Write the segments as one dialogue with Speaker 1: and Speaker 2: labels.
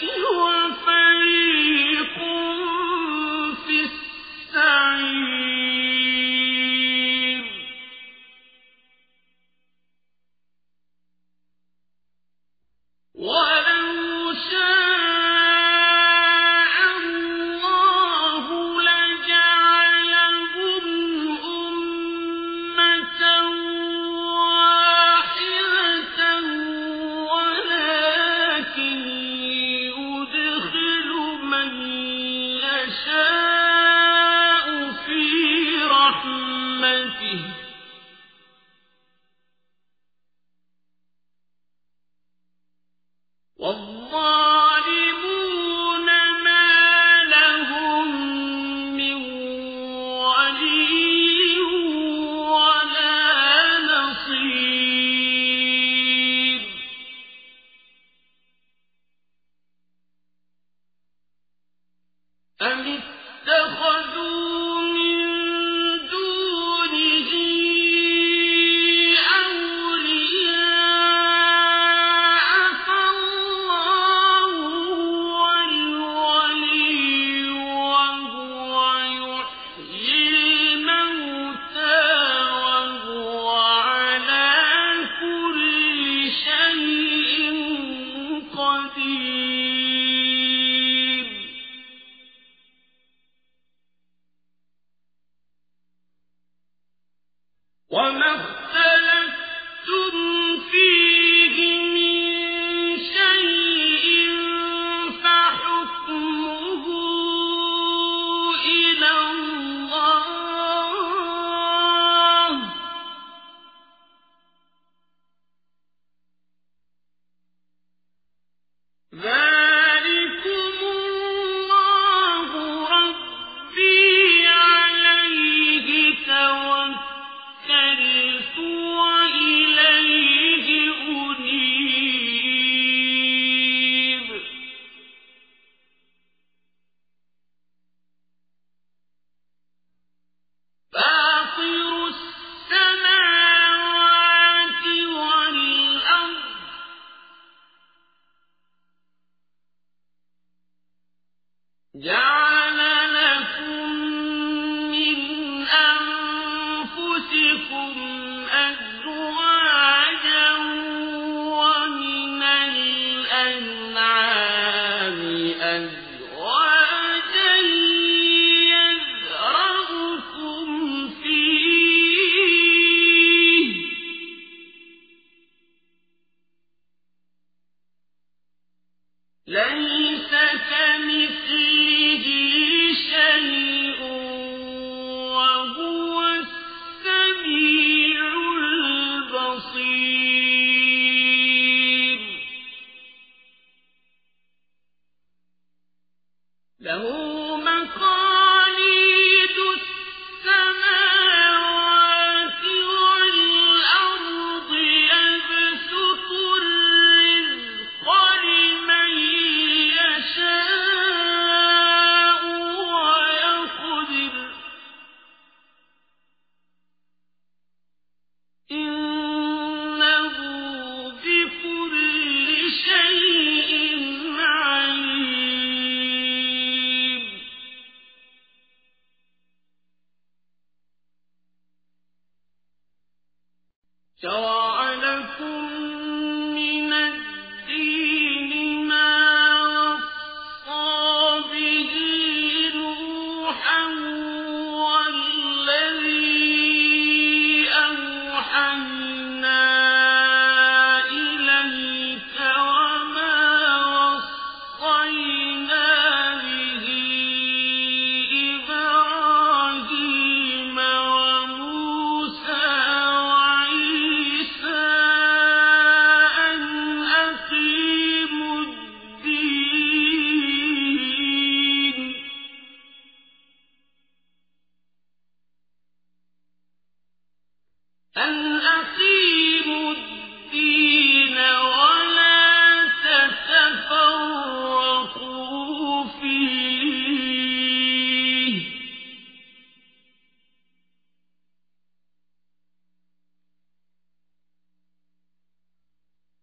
Speaker 1: وفريق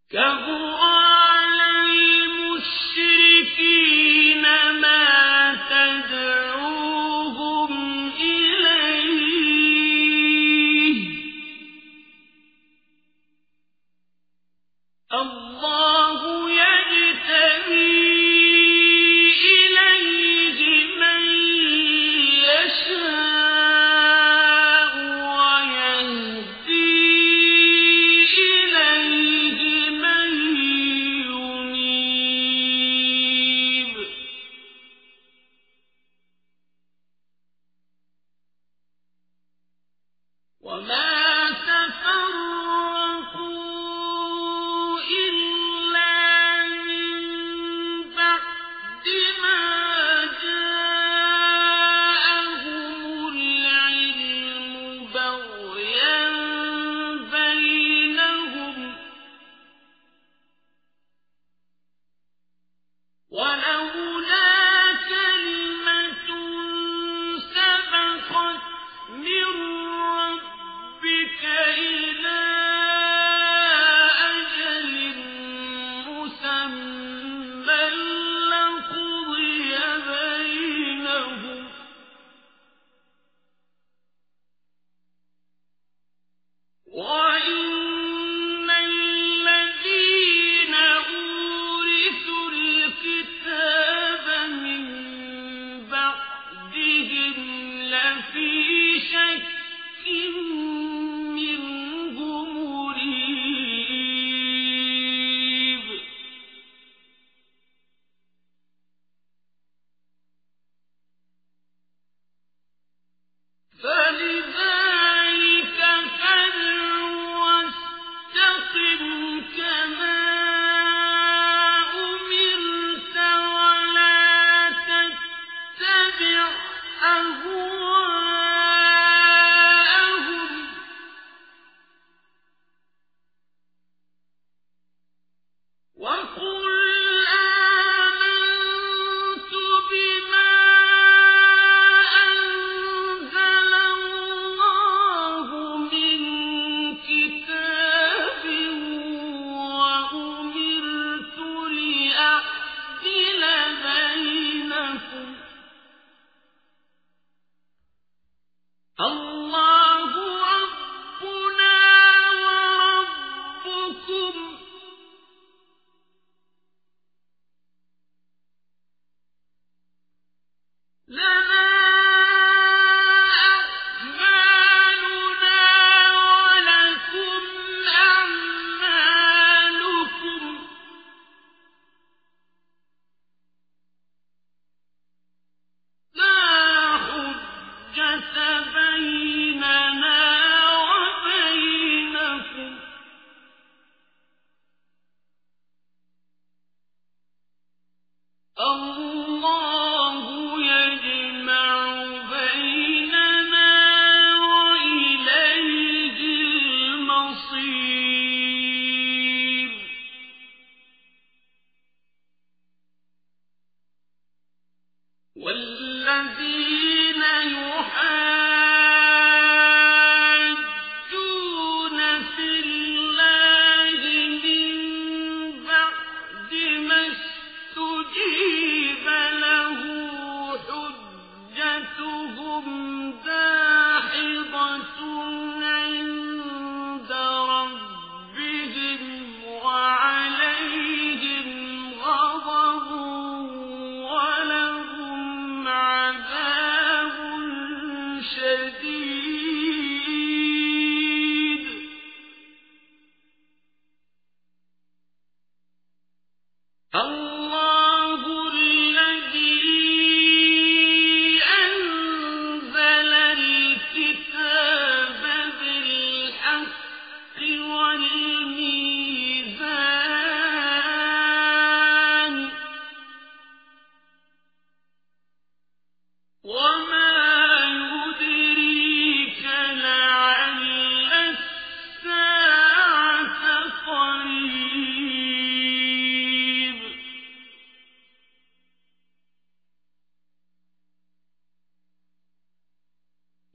Speaker 1: كبر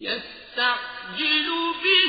Speaker 1: يستعجل بها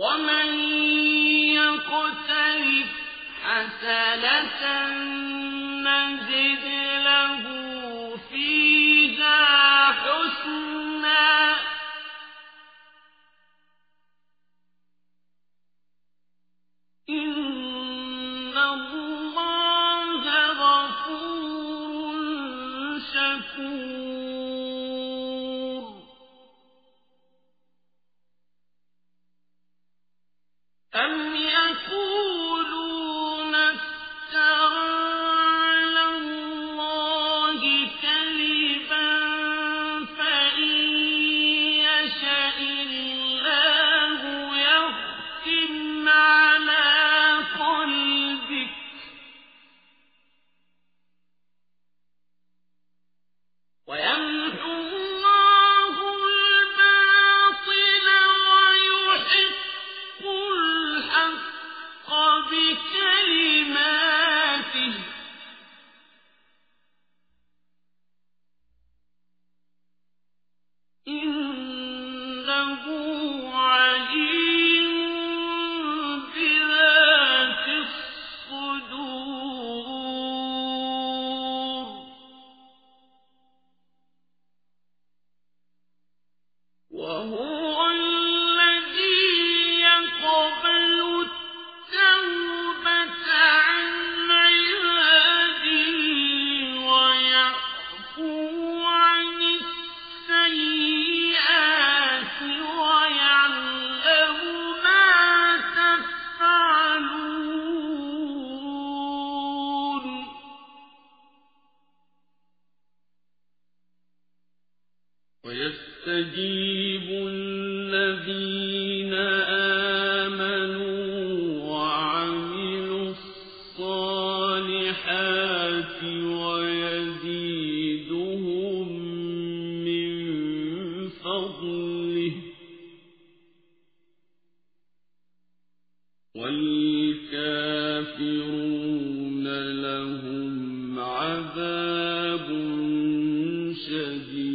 Speaker 1: ومن يقترف حسنة نزد إنه
Speaker 2: شديد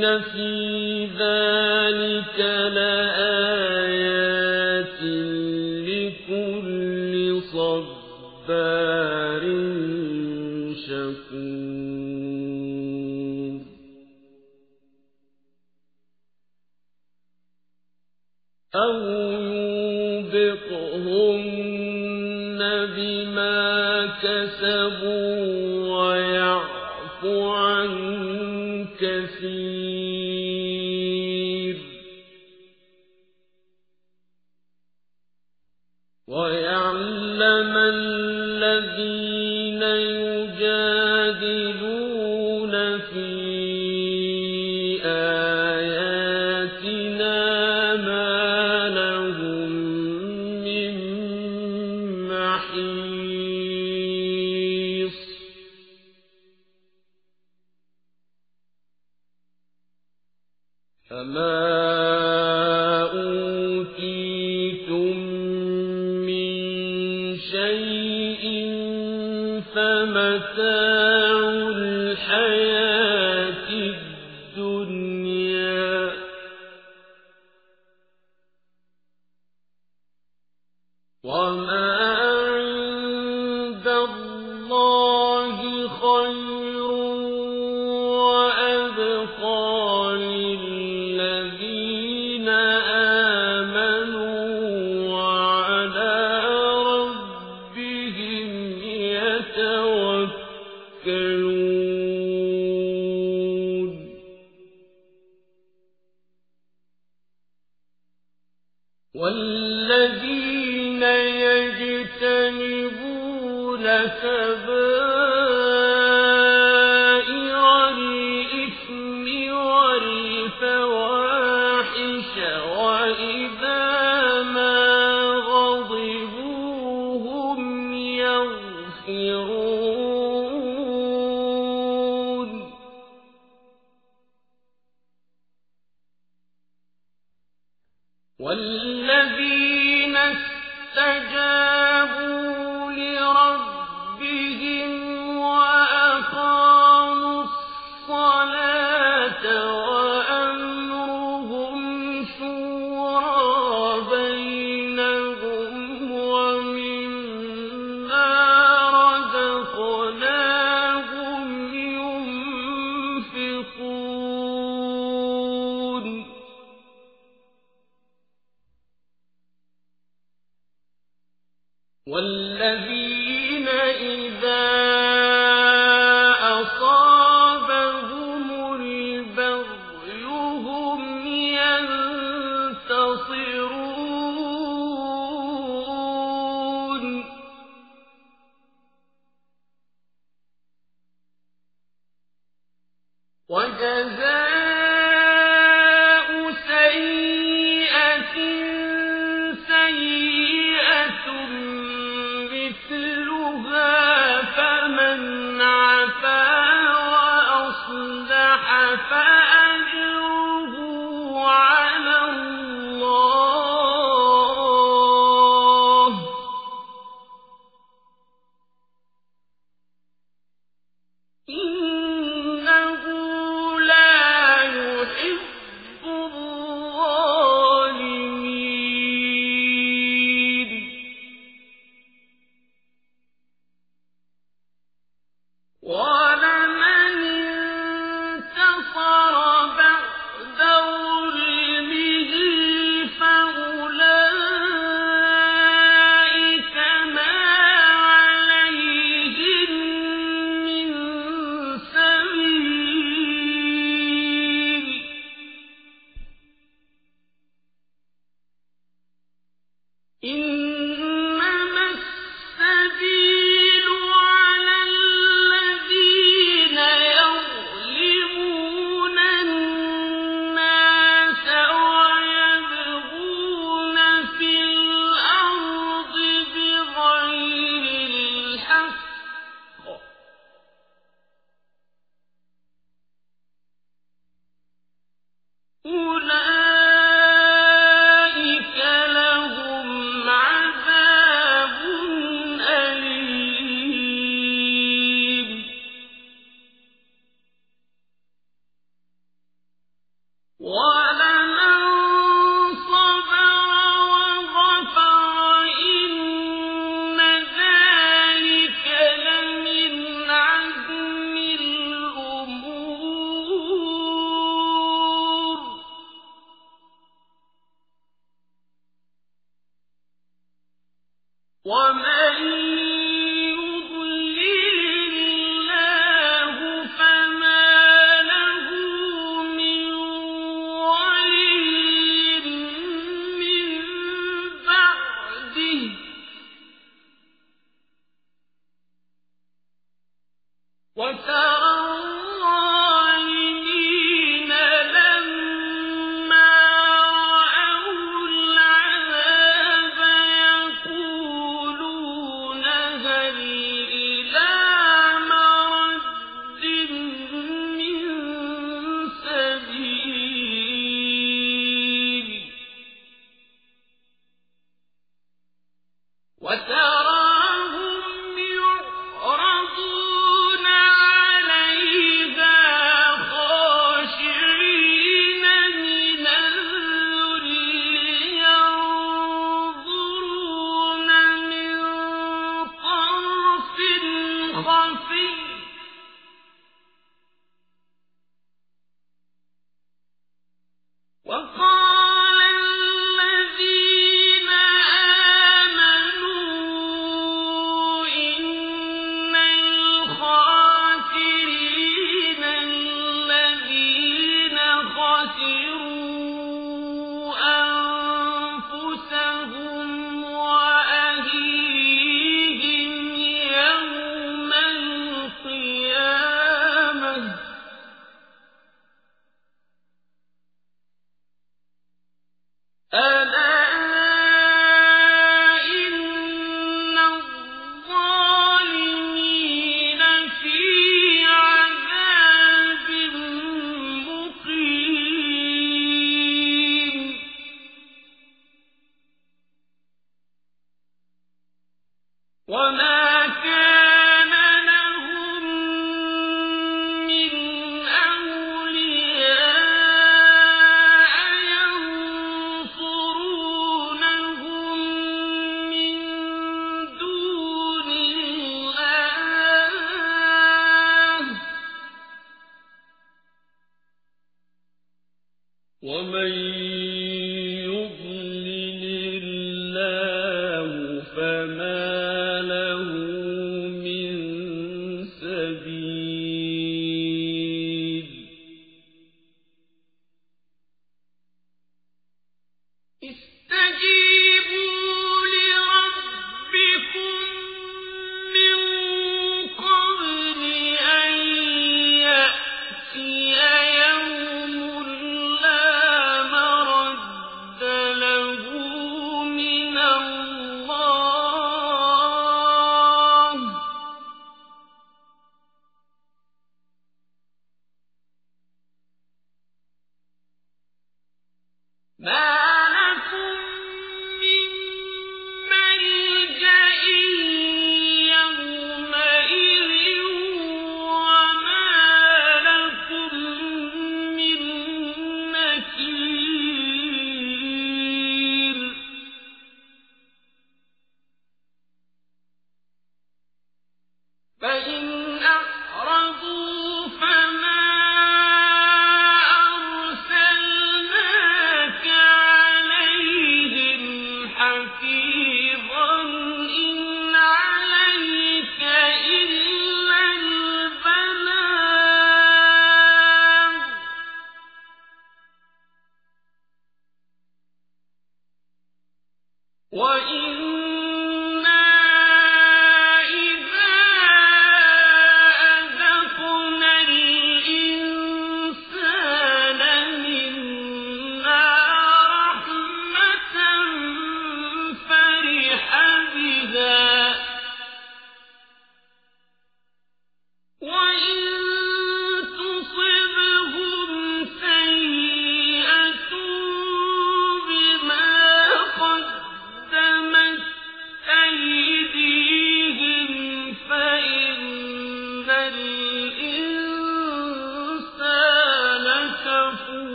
Speaker 2: إن في ذلك لآيات فمتاع والذين استجابوا
Speaker 1: ما